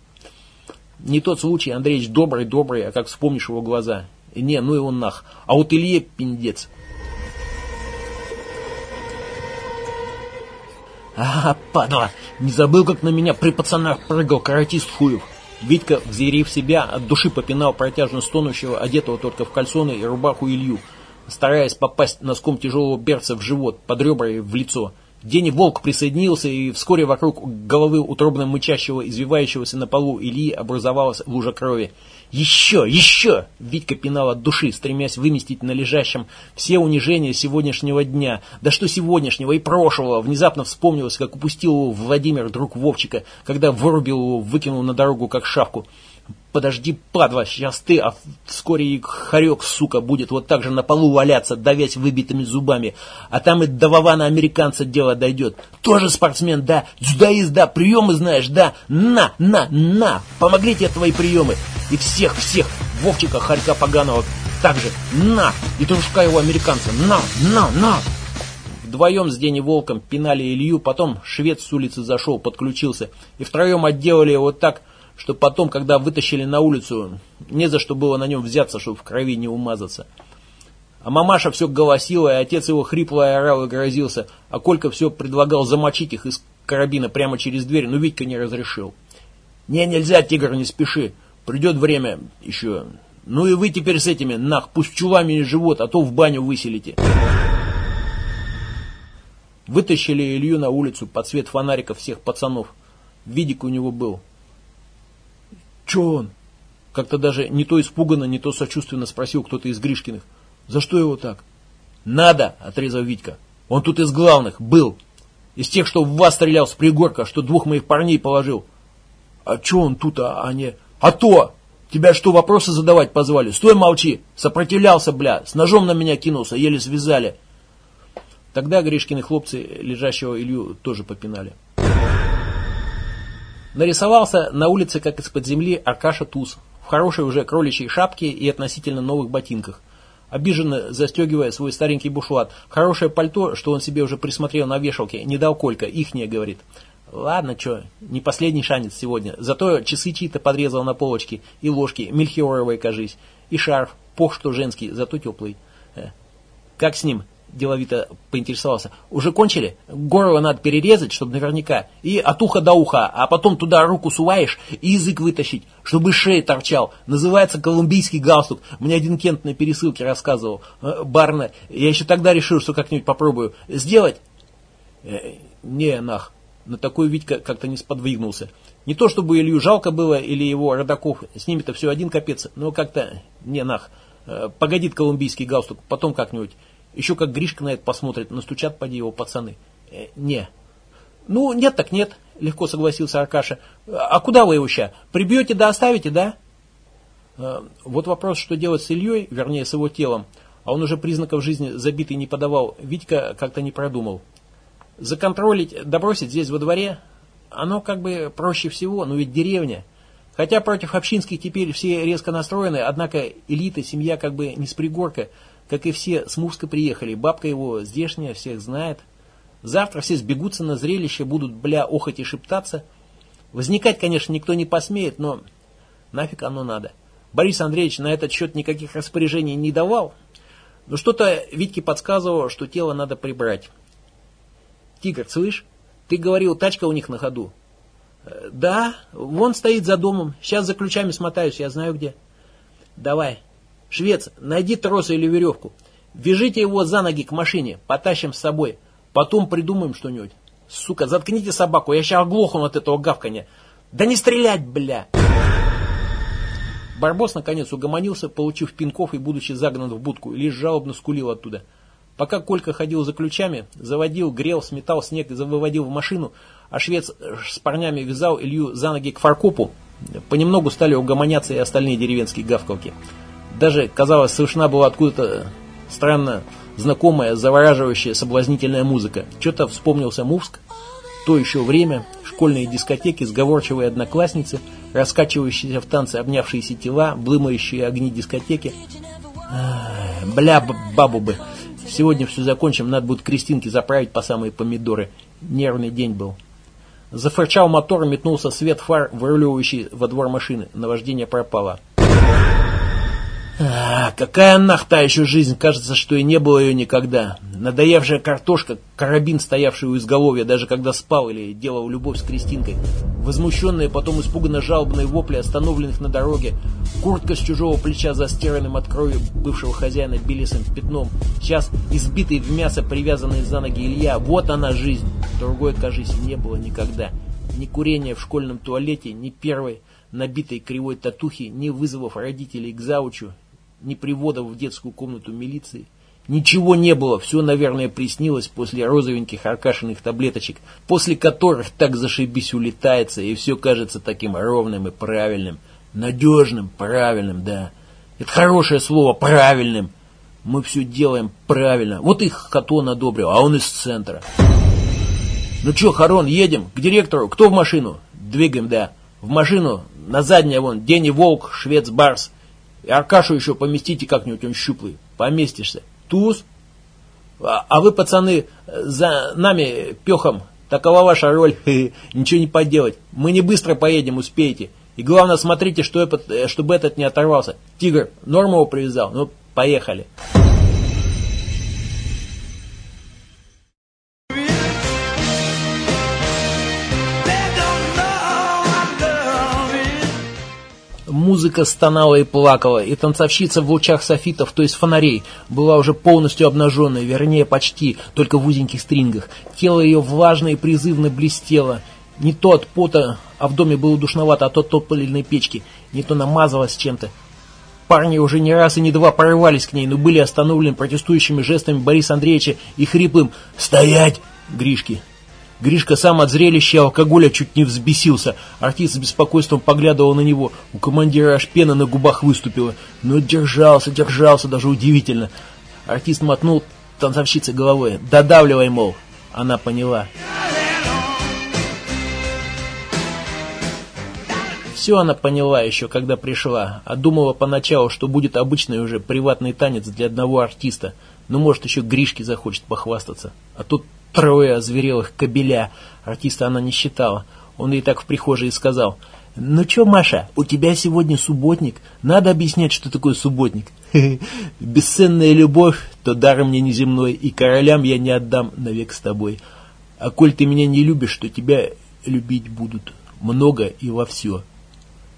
Не тот случай, Андреевич добрый-добрый, а как вспомнишь его глаза. Не, ну и он нах. А вот Илье пиндец. А, падла, не забыл, как на меня при пацанах прыгал каратист Хуев. Витька, взъярив себя, от души попинал протяжно стонущего, одетого только в кальсоны и рубаху Илью, стараясь попасть носком тяжелого берца в живот, под ребра и в лицо. Дени Волк присоединился, и вскоре вокруг головы утробно мычащего, извивающегося на полу Ильи образовалась лужа крови. «Еще! Еще!» Витька пинал от души, стремясь выместить на лежащем все унижения сегодняшнего дня. Да что сегодняшнего и прошлого. Внезапно вспомнилось, как упустил его Владимир, друг Вовчика, когда вырубил его, выкинул на дорогу, как шавку. Подожди, падла, сейчас ты, а вскоре и хорек, сука, будет вот так же на полу валяться, давясь выбитыми зубами. А там и до Вована американца дело дойдет. Тоже спортсмен, да, дзюдоист, да, приемы знаешь, да. На, на, на, помогли тебе твои приемы. И всех, всех, Вовчика, Харька Поганого, также на, и дружка его американца, на, на, на. Вдвоем с Дени Волком пинали Илью, потом швед с улицы зашел, подключился. И втроем отделали его так, что потом, когда вытащили на улицу, не за что было на нем взяться, чтобы в крови не умазаться. А мамаша все голосила, и отец его хрипло и орал и грозился, а Колька все предлагал замочить их из карабина прямо через дверь, но Витька не разрешил. «Не, нельзя, тигр, не спеши. Придет время еще. Ну и вы теперь с этими, нах, пусть чулами не живут, а то в баню выселите. Вытащили Илью на улицу под свет фонариков всех пацанов. Видик у него был. Че он? Как-то даже не то испуганно, не то сочувственно спросил кто-то из Гришкиных. За что его так? Надо, отрезал Витька. Он тут из главных, был. Из тех, что в вас стрелял с пригорка, что двух моих парней положил. А че он тут, а, а не... А то! Тебя что, вопросы задавать позвали? Стой, молчи! Сопротивлялся, бля! С ножом на меня кинулся, еле связали. Тогда Гришкины хлопцы лежащего Илью тоже попинали. Нарисовался на улице, как из-под земли, Аркаша Туз, в хорошей уже кроличьей шапке и относительно новых ботинках, обиженно застегивая свой старенький бушлат. Хорошее пальто, что он себе уже присмотрел на вешалке, не дал Колька, ихнее, говорит. Ладно, что, не последний шанец сегодня. Зато часы чьи-то подрезал на полочке, и ложки, мельхиоровые, кажись, и шарф, пох что женский, зато теплый. Э, как с ним? Деловито поинтересовался. «Уже кончили? Горло надо перерезать, чтобы наверняка. И от уха до уха, а потом туда руку суваешь и язык вытащить, чтобы шея торчал. Называется колумбийский галстук. Мне один Кент на пересылке рассказывал. Э, Барна, я еще тогда решил, что как-нибудь попробую. Сделать?» э, «Не, нах». На такой Витька как-то не сподвигнулся. Не то чтобы Илью жалко было, или его родаков, с ними-то все один капец, но как-то не нах. Э, погодит колумбийский галстук, потом как-нибудь. Еще как Гришка на это посмотрит, настучат поди его пацаны. Э, не. Ну, нет так нет, легко согласился Аркаша. А куда вы его ща? Прибьете да оставите, да? Э, вот вопрос, что делать с Ильей, вернее с его телом, а он уже признаков жизни забитый не подавал, Витька как-то не продумал. Законтролить, добросить здесь во дворе, оно как бы проще всего, но ведь деревня. Хотя против общинских теперь все резко настроены, однако элита, семья как бы не с пригорка, как и все, с Мурска приехали. Бабка его здешняя, всех знает. Завтра все сбегутся на зрелище, будут, бля, охоть и шептаться. Возникать, конечно, никто не посмеет, но нафиг оно надо. Борис Андреевич на этот счет никаких распоряжений не давал, но что-то Витьке подсказывало, что тело надо прибрать. «Тигр, слышь, ты говорил, тачка у них на ходу?» «Э, «Да, вон стоит за домом. Сейчас за ключами смотаюсь, я знаю где». «Давай, Швец, найди тросы или веревку. Вяжите его за ноги к машине, потащим с собой. Потом придумаем что-нибудь. Сука, заткните собаку, я сейчас оглохну от этого гавканья. Да не стрелять, бля! Барбос наконец угомонился, получив пинков и будучи загнан в будку, лишь жалобно скулил оттуда. Пока Колька ходил за ключами, заводил, грел, сметал снег и выводил в машину, а швец с парнями вязал Илью за ноги к фаркопу, понемногу стали угомоняться и остальные деревенские гавкалки. Даже, казалось, слышна была откуда-то странно знакомая, завораживающая, соблазнительная музыка. Что-то вспомнился Мувск, то еще время, школьные дискотеки, сговорчивые одноклассницы, раскачивающиеся в танце обнявшиеся тела, блымающие огни дискотеки. Бля, бабу бы. Сегодня все закончим, надо будет Кристинке заправить по самые помидоры. Нервный день был. Зафырчал мотор, метнулся свет фар, выруливающий во двор машины. Наваждение пропало. А, какая нахта еще жизнь, кажется, что и не было ее никогда. Надоевшая картошка, карабин, стоявший у изголовья, даже когда спал или делал любовь с Кристинкой. Возмущенные, потом испуганно жалобные вопли, остановленных на дороге. Куртка с чужого плеча, застиранным от крови бывшего хозяина белесым пятном. Сейчас избитый в мясо, привязанный за ноги Илья. Вот она жизнь. Другой, кажись, не было никогда. Ни курения в школьном туалете, ни первой набитой кривой татухи, ни вызовов родителей к заучу, ни приводов в детскую комнату милиции. Ничего не было, все, наверное, приснилось после розовеньких аркашиных таблеточек, после которых так зашибись улетается, и все кажется таким ровным и правильным. Надежным, правильным, да. Это хорошее слово, правильным. Мы все делаем правильно. Вот их Хатон одобрил, а он из центра. Ну что, Харон, едем к директору. Кто в машину? Двигаем, да. В машину, на заднее вон, Дени Волк, швец Барс. И Аркашу еще поместите как-нибудь, он щуплый. Поместишься. Туз. А, а вы, пацаны, за нами пехом. Такова ваша роль. Ничего не поделать. Мы не быстро поедем, успеете. И главное, смотрите, что этот, э, чтобы этот не оторвался. Тигр, норму привязал. Ну, поехали. Музыка стонала и плакала, и танцовщица в лучах софитов, то есть фонарей, была уже полностью обнаженной, вернее почти, только в узеньких стрингах. Тело ее влажно и призывно блестело. Не то от пота, а в доме было душновато, а то от топливной печки, не то намазалось чем-то. Парни уже не раз и не два порывались к ней, но были остановлены протестующими жестами Бориса Андреевича и хриплым «Стоять!» Гришки. Гришка сам от зрелища алкоголя чуть не взбесился. Артист с беспокойством поглядывал на него. У командира аж пена на губах выступила. Но держался, держался, даже удивительно. Артист мотнул танцовщице головой. «Додавливай, мол». Она поняла. Все она поняла еще, когда пришла, а думала поначалу, что будет обычный уже приватный танец для одного артиста. Ну, может, еще Гришке захочет похвастаться. А тут Трое озверелых кобеля. Артиста она не считала. Он ей так в прихожей и сказал. «Ну что, Маша, у тебя сегодня субботник. Надо объяснять, что такое субботник. Бесценная любовь, то даром мне неземной, и королям я не отдам навек с тобой. А коль ты меня не любишь, то тебя любить будут. Много и во все».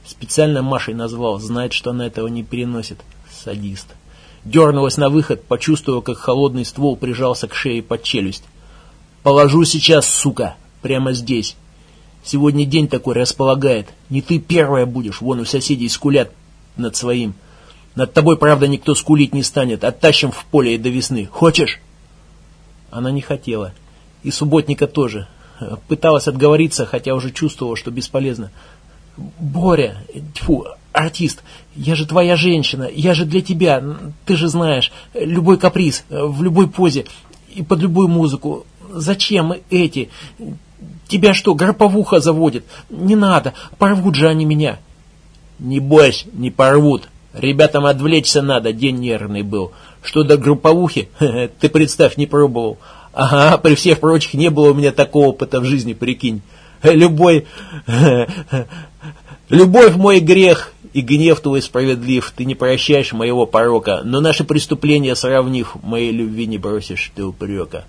Специально Машей назвал, знает, что она этого не переносит. Садист. Дернулась на выход, почувствовала, как холодный ствол прижался к шее под челюсть. Положу сейчас, сука, прямо здесь. Сегодня день такой располагает. Не ты первая будешь, вон у соседей скулят над своим. Над тобой, правда, никто скулить не станет. Оттащим в поле и до весны. Хочешь? Она не хотела. И субботника тоже. Пыталась отговориться, хотя уже чувствовала, что бесполезно. Боря, тьфу, артист, я же твоя женщина, я же для тебя, ты же знаешь, любой каприз, в любой позе и под любую музыку. Зачем эти? Тебя что, гроповуха заводит? Не надо, порвут же они меня. Не бойся, не порвут. Ребятам отвлечься надо, день нервный был. Что до групповухи, ты представь, не пробовал. Ага, при всех прочих не было у меня такого опыта в жизни, прикинь. Любой... Любовь мой грех, и гнев твой справедлив, ты не прощаешь моего порока, но наши преступления сравнив, моей любви не бросишь ты упрека.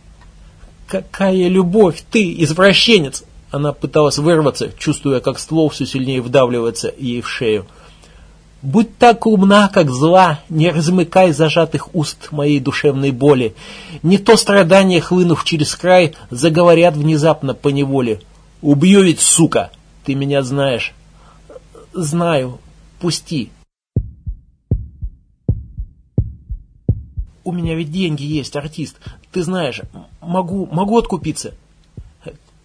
«Какая любовь! Ты, извращенец!» Она пыталась вырваться, чувствуя, как ствол все сильнее вдавливается ей в шею. «Будь так умна, как зла, не размыкай зажатых уст моей душевной боли. Не то страдания, хлынув через край, заговорят внезапно по неволе. Убью ведь, сука! Ты меня знаешь». «Знаю. Пусти». «У меня ведь деньги есть, артист. Ты знаешь, могу, могу откупиться.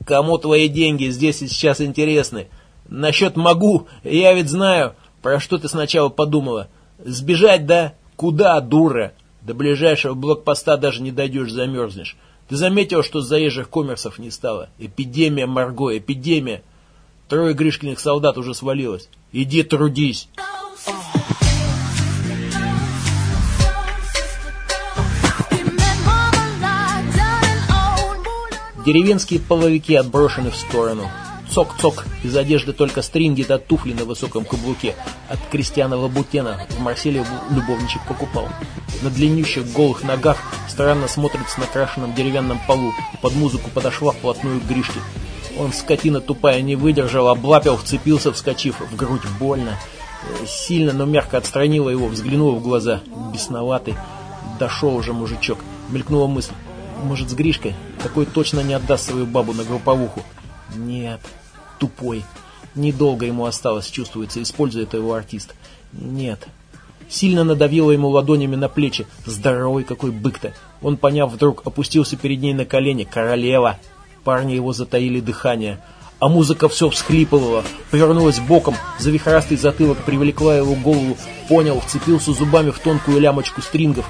Кому твои деньги здесь и сейчас интересны? Насчет могу, я ведь знаю, про что ты сначала подумала. Сбежать, да? Куда, дура? До ближайшего блокпоста даже не дойдешь, замерзнешь. Ты заметил, что заезжих коммерсов не стало? Эпидемия, Марго, эпидемия. Трое Гришкиных солдат уже свалилось. Иди трудись. Деревенские половики отброшены в сторону. Цок-цок, из одежды только стринги да туфли на высоком каблуке. От Кристиана Лабутена в Марселе любовничек покупал. На длиннющих голых ногах странно смотрится на крашенном деревянном полу. Под музыку подошла вплотную к Гришке. Он, скотина тупая, не выдержал, облапил, вцепился, вскочив. В грудь больно. Сильно, но мягко отстранила его, взглянула в глаза. Бесноватый. Дошел уже мужичок. Мелькнула мысль. Может, с Гришкой? Такой точно не отдаст свою бабу на групповуху. Нет, тупой. Недолго ему осталось, чувствуется, использует его артист. Нет. Сильно надавила ему ладонями на плечи. Здоровый какой бык-то. Он, поняв вдруг, опустился перед ней на колени. Королева. Парни его затаили дыхание. А музыка все всхлипывала, повернулась боком, завихрастый затылок привлекла его голову, понял, вцепился зубами в тонкую лямочку стрингов,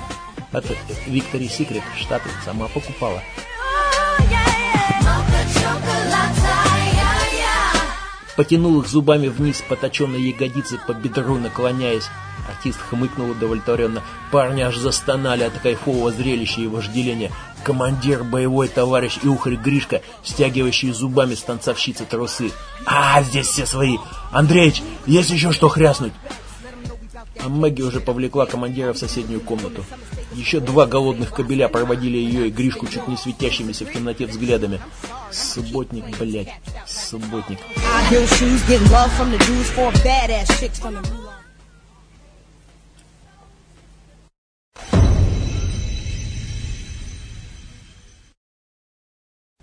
от Victory Secret Штаты сама покупала. Потянул их зубами вниз по точенной ягодице по бедру, наклоняясь. Артист хмыкнул удовлетворенно. Парни аж застонали от кайфового зрелища и вожделения. Командир, боевой товарищ и ухарь Гришка, стягивающий зубами с танцовщицы трусы. «А, здесь все свои! Андреич, есть еще что хряснуть?» а Мэгги уже повлекла командира в соседнюю комнату. Еще два голодных кобеля проводили ее и Гришку чуть не светящимися в темноте взглядами. Субботник, блядь, субботник.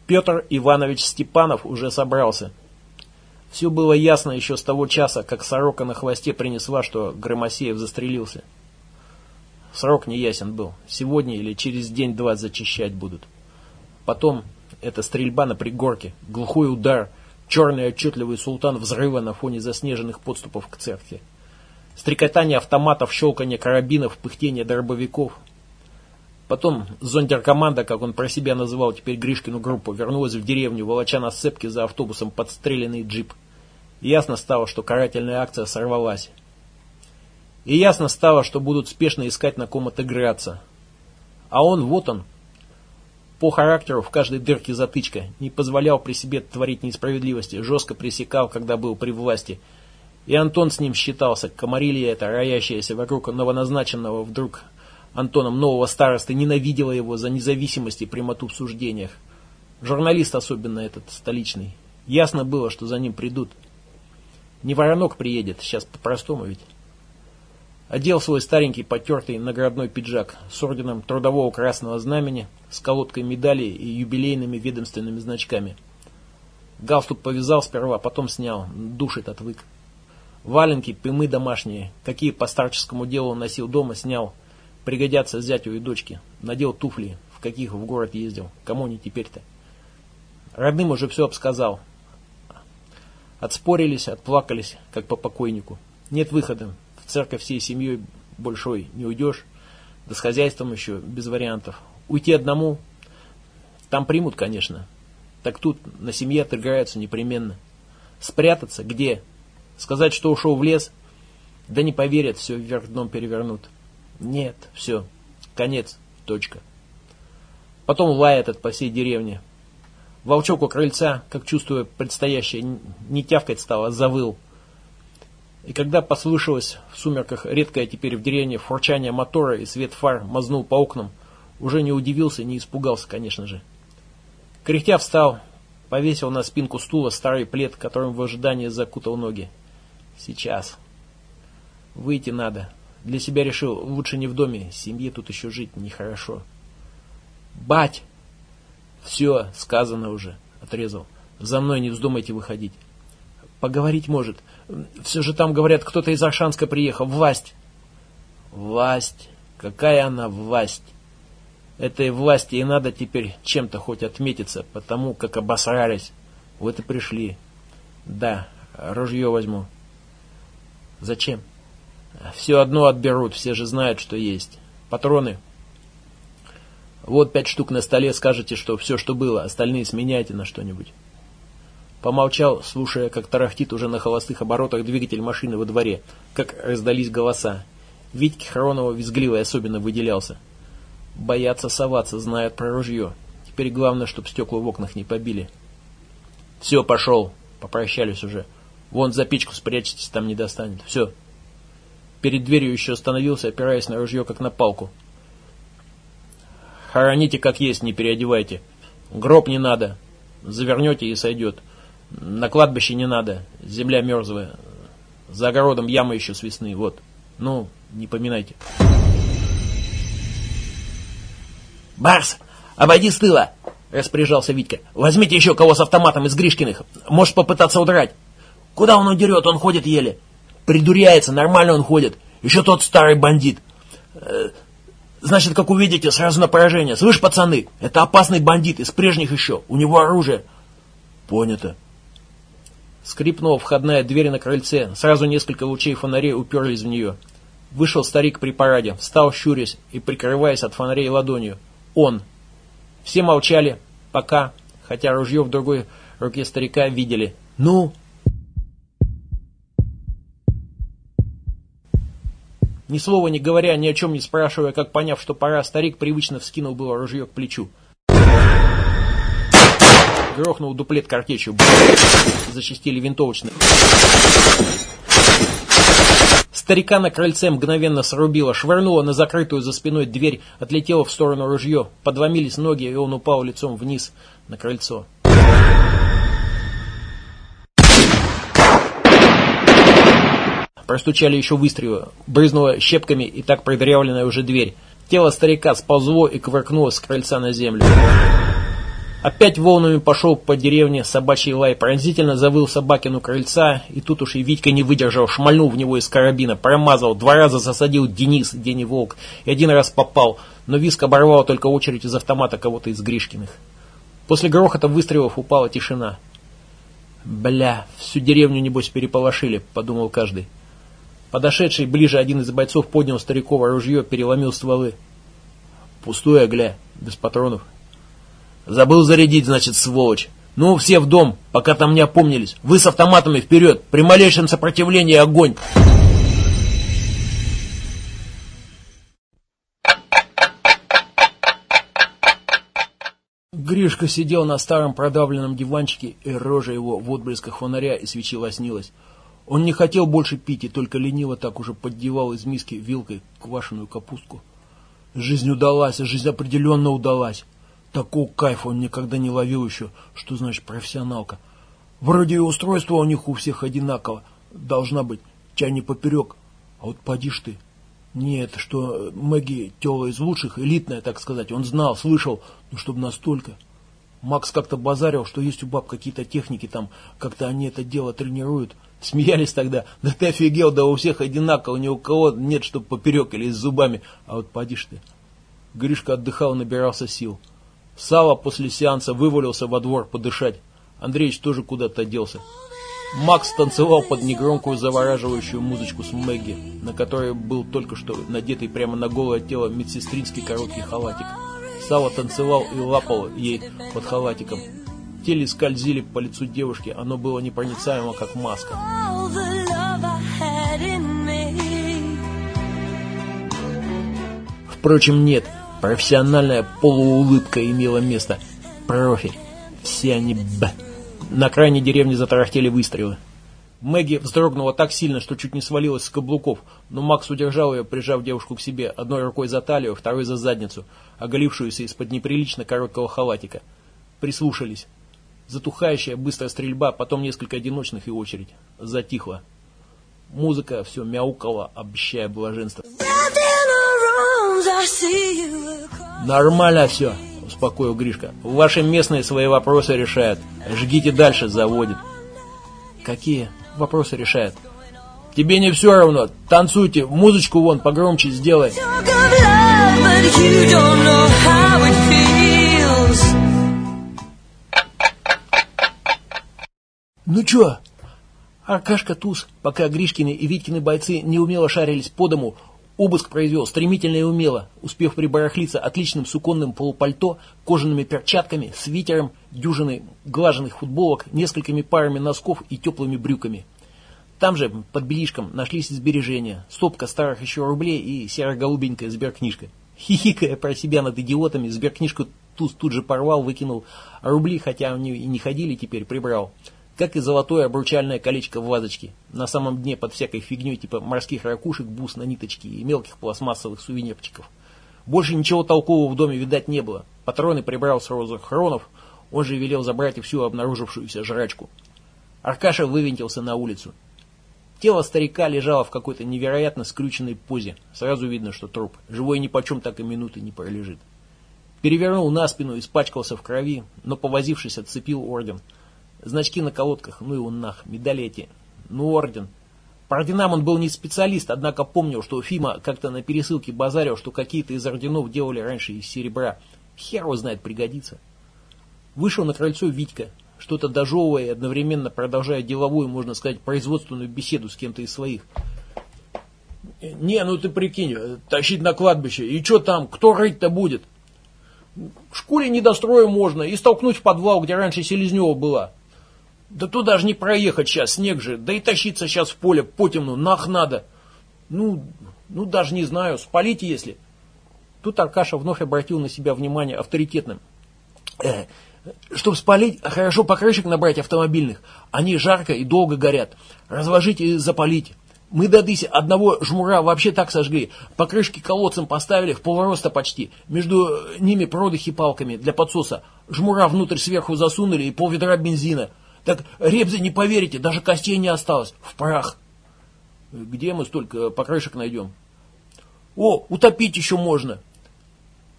Петр Иванович Степанов уже собрался. Все было ясно еще с того часа, как сорока на хвосте принесла, что Громосеев застрелился. Срок не ясен был. Сегодня или через день-два зачищать будут. Потом эта стрельба на пригорке, глухой удар, черный отчетливый султан взрыва на фоне заснеженных подступов к церкви. Стрекотание автоматов, щелканье карабинов, пыхтение дробовиков. Потом зондеркоманда, как он про себя называл теперь Гришкину группу, вернулась в деревню, волоча на сцепке за автобусом подстреленный джип. Ясно стало, что карательная акция сорвалась. И ясно стало, что будут спешно искать на ком отыграться. А он, вот он, по характеру в каждой дырке затычка, не позволял при себе творить несправедливости, жестко пресекал, когда был при власти – и Антон с ним считался, комарилья эта, роящаяся вокруг новоназначенного вдруг Антоном нового старосты, ненавидела его за независимость и прямоту в суждениях. Журналист особенно этот, столичный. Ясно было, что за ним придут. Не воронок приедет, сейчас по-простому ведь. Одел свой старенький потертый наградной пиджак с орденом Трудового Красного Знамени, с колодкой медали и юбилейными ведомственными значками. Галстук повязал сперва, потом снял, душит отвык. Валенки, пымы домашние, какие по старческому делу носил дома, снял. Пригодятся зятю и дочке. Надел туфли, в каких в город ездил. Кому они теперь-то? Родным уже все обсказал. Отспорились, отплакались, как по покойнику. Нет выхода. В церковь всей семьей большой не уйдешь. Да с хозяйством еще без вариантов. Уйти одному, там примут, конечно. Так тут на семье отыграются непременно. Спрятаться где? Сказать, что ушел в лес? Да не поверят, все вверх дном перевернут. Нет, все, конец, точка. Потом лай этот по всей деревне. Волчок у крыльца, как чувствуя предстоящее, не тявкать стал, а завыл. И когда послышалось в сумерках редкое теперь в деревне фурчание мотора и свет фар мазнул по окнам, уже не удивился, не испугался, конечно же. Кряхтя встал, повесил на спинку стула старый плед, которым в ожидании закутал ноги. Сейчас. Выйти надо. Для себя решил, лучше не в доме, семье тут еще жить нехорошо. Бать! Все, сказано уже, отрезал. За мной не вздумайте выходить. Поговорить может. Все же там, говорят, кто-то из Аршанска приехал. Власть. Власть. Какая она власть? Этой власти и надо теперь чем-то хоть отметиться, потому как обосрались. Вот и пришли. Да, ружье возьму. Зачем? Все одно отберут, все же знают, что есть. Патроны. Вот пять штук на столе, скажете, что все, что было, остальные сменяйте на что-нибудь. Помолчал, слушая, как тарахтит уже на холостых оборотах двигатель машины во дворе, как раздались голоса. Витьки Хронова визгливый особенно выделялся. Боятся соваться, знают про ружье. Теперь главное, чтобы стекла в окнах не побили. Все, пошел. Попрощались уже. Вон за печку спрячьтесь, там не достанет. Все. Перед дверью еще остановился, опираясь на ружье, как на палку. Хороните как есть, не переодевайте. Гроб не надо. Завернете и сойдет. На кладбище не надо. Земля мерзлая. За огородом ямы еще свистные. Вот. Ну, не поминайте. Барс, обойди с тыла, распоряжался Витька. Возьмите еще кого с автоматом из Гришкиных. Может попытаться удрать. Куда он удерет? Он ходит еле. Придуряется, нормально он ходит. Еще тот старый бандит. Э, значит, как увидите, сразу на поражение. Слышь, пацаны, это опасный бандит, из прежних еще. У него оружие. Понято. Скрипнула входная дверь на крыльце. Сразу несколько лучей фонарей уперлись в нее. Вышел старик при параде, встал, щурясь и прикрываясь от фонарей ладонью. Он. Все молчали, пока, хотя ружье в другой руке старика видели. «Ну?» Ни слова не говоря, ни о чем не спрашивая, как поняв, что пора, старик привычно вскинул было ружье к плечу. Грохнул дуплет картечью. Зачистили винтовочные. Старика на крыльце мгновенно срубило, швырнуло на закрытую за спиной дверь, отлетело в сторону ружье, подломились ноги, и он упал лицом вниз на крыльцо. Простучали еще выстрелы, брызнула щепками и так продырявленная уже дверь. Тело старика сползло и кувыркнуло с крыльца на землю. Опять волнами пошел по деревне собачий лай, пронзительно завыл собакину крыльца, и тут уж и Витька не выдержал, шмальнул в него из карабина, промазал, два раза засадил Денис, Дени Волк, и один раз попал, но виск оборвал только очередь из автомата кого-то из Гришкиных. После грохота выстрелов упала тишина. «Бля, всю деревню, небось, переполошили», — подумал каждый. Подошедший ближе один из бойцов поднял стариково ружье, переломил стволы. «Пустое, гля, без патронов». Забыл зарядить, значит, сволочь. Ну, все в дом, пока там не опомнились. Вы с автоматами вперед. При малейшем сопротивлении огонь. Гришка сидел на старом продавленном диванчике, и рожа его в отблесках фонаря и свечи лоснилась. Он не хотел больше пить и только лениво так уже поддевал из миски вилкой квашеную капустку. Жизнь удалась, жизнь определенно удалась. Такого кайфа он никогда не ловил еще, что значит профессионалка. Вроде и устройство у них у всех одинаково. Должна быть, чай не поперек. А вот поди ж ты. Нет, что Мэгги тела из лучших, элитная, так сказать. Он знал, слышал, но чтобы настолько. Макс как-то базарил, что есть у баб какие-то техники там, как-то они это дело тренируют. Смеялись тогда. Да ты офигел, да у всех одинаково, ни у кого нет, чтобы поперек или с зубами. А вот поди ж ты. Гришка отдыхал, набирался сил. Сава после сеанса вывалился во двор подышать. Андреич тоже куда-то делся. Макс танцевал под негромкую завораживающую музычку с Мэгги, на которой был только что надетый прямо на голое тело медсестринский короткий халатик. Сава танцевал и лапал ей под халатиком. Теле скользили по лицу девушки, оно было непроницаемо, как маска. Впрочем, нет, Профессиональная полуулыбка имела место. Профи. Все они б. На крайней деревне затарахтели выстрелы. Мэгги вздрогнула так сильно, что чуть не свалилась с каблуков, но Макс удержал ее, прижав девушку к себе, одной рукой за талию, второй за задницу, оголившуюся из-под неприлично короткого халатика. Прислушались. Затухающая быстрая стрельба, потом несколько одиночных и очередь. Затихла. Музыка все мяукала, обещая блаженство. Нормально все, успокоил Гришка. Ваши местные свои вопросы решают. Жгите дальше, заводит. Какие вопросы решают? Тебе не все равно. Танцуйте, музычку вон погромче сделай. Ну чё? Аркашка Туз, пока Гришкины и Витькины бойцы неумело шарились по дому, Обыск произвел стремительно и умело, успев прибарахлиться отличным суконным полупальто, кожаными перчатками, свитером, дюжиной глаженных футболок, несколькими парами носков и теплыми брюками. Там же, под белишком, нашлись сбережения, стопка старых еще рублей и серо-голубенькая сберкнижка. Хихикая про себя над идиотами, сберкнижку Туз тут же порвал, выкинул, а рубли, хотя они и не ходили теперь, прибрал как и золотое обручальное колечко в вазочке, на самом дне под всякой фигней типа морских ракушек, бус на ниточке и мелких пластмассовых сувенирчиков. Больше ничего толкового в доме видать не было. Патроны прибрал с розовых хронов, он же велел забрать и всю обнаружившуюся жрачку. Аркаша вывинтился на улицу. Тело старика лежало в какой-то невероятно скрюченной позе. Сразу видно, что труп. Живой ни почем так и минуты не пролежит. Перевернул на спину, испачкался в крови, но, повозившись, отцепил орден – Значки на колодках, ну он нах, медали эти, ну орден. По орденам он был не специалист, однако помнил, что Фима как-то на пересылке базарил, что какие-то из орденов делали раньше из серебра. Хер его знает, пригодится. Вышел на крыльцо Витька, что-то дожевывая и одновременно продолжая деловую, можно сказать, производственную беседу с кем-то из своих. «Не, ну ты прикинь, тащить на кладбище, и что там, кто рыть-то будет?» «В школе недостроем можно, и столкнуть в подвал, где раньше Селезнева была». Да туда же не проехать сейчас, снег же, да и тащиться сейчас в поле по темну, нах надо. Ну, ну даже не знаю, спалите если. Тут Аркаша вновь обратил на себя внимание авторитетным. Э, чтобы спалить, хорошо покрышек набрать автомобильных. Они жарко и долго горят. Разложить и запалить. Мы до дыси одного жмура вообще так сожгли. Покрышки колодцем поставили в полроста почти. Между ними продыхи палками для подсоса. Жмура внутрь сверху засунули и пол ведра бензина. Так, Ребзя, не поверите, даже костей не осталось. В прах. Где мы столько покрышек найдем? О, утопить еще можно.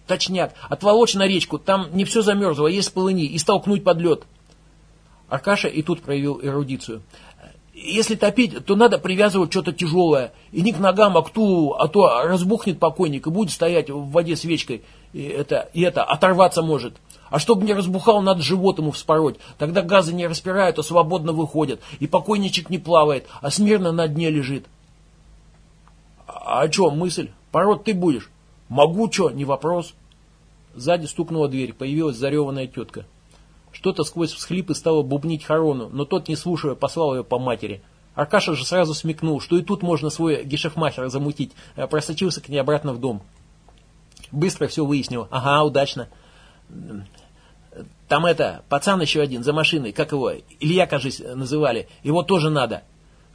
точняк. Отволочь на речку, там не все замерзло, а есть полыни, и столкнуть под лед. Аркаша и тут проявил эрудицию. Если топить, то надо привязывать что-то тяжелое. И не к ногам, а к тулу, а то разбухнет покойник и будет стоять в воде свечкой. И это, и это оторваться может. А чтобы не разбухал, надо живот ему вспороть. Тогда газы не распирают, а свободно выходят. И покойничек не плавает, а смирно на дне лежит. А, а что, мысль? Пород ты будешь? Могу, что, не вопрос. Сзади стукнула дверь, появилась зареванная тетка. Что-то сквозь всхлипы стало бубнить Харону, но тот, не слушая, послал ее по матери. Аркаша же сразу смекнул, что и тут можно свой гешефмахер замутить, э, просочился к ней обратно в дом. Быстро все выяснил. Ага, удачно. Там это, пацан еще один, за машиной, как его, Илья, кажется, называли. Его тоже надо.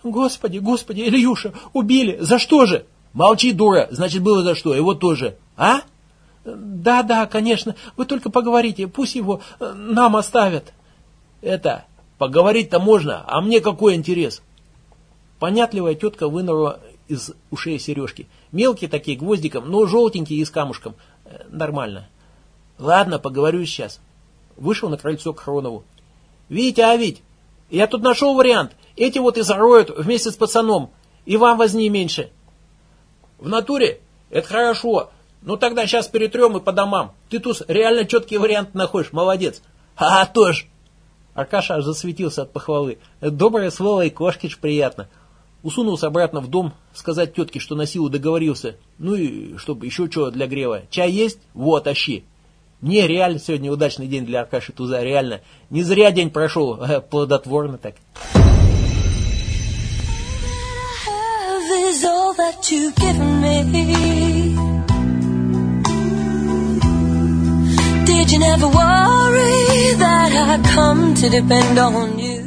Господи, господи, Ильюша, убили, за что же? Молчи, дура, значит, было за что, его тоже. А? Да, да, конечно. Вы только поговорите. Пусть его э, нам оставят. Это, поговорить-то можно, а мне какой интерес? Понятливая тетка вынырла из ушей сережки. Мелкие такие, гвоздиком, но желтенькие и с камушком. Э, нормально. Ладно, поговорю сейчас. Вышел на крыльцо к Хронову. Витя, а я тут нашел вариант. Эти вот и зароют вместе с пацаном. И вам возни меньше. В натуре? Это хорошо. Ну тогда сейчас перетрем и по домам. Ты тут реально четкий вариант находишь, молодец. А, тоже. Аркаша аж засветился от похвалы. Доброе слово и кошкич приятно. Усунулся обратно в дом, сказать тетке, что на силу договорился. Ну и чтобы еще что для грева. Чай есть? Вот, ощи. Не, реально сегодня удачный день для Аркаши Туза, реально. Не зря день прошел, плодотворно так. Did you never worry that I'd come to depend on you?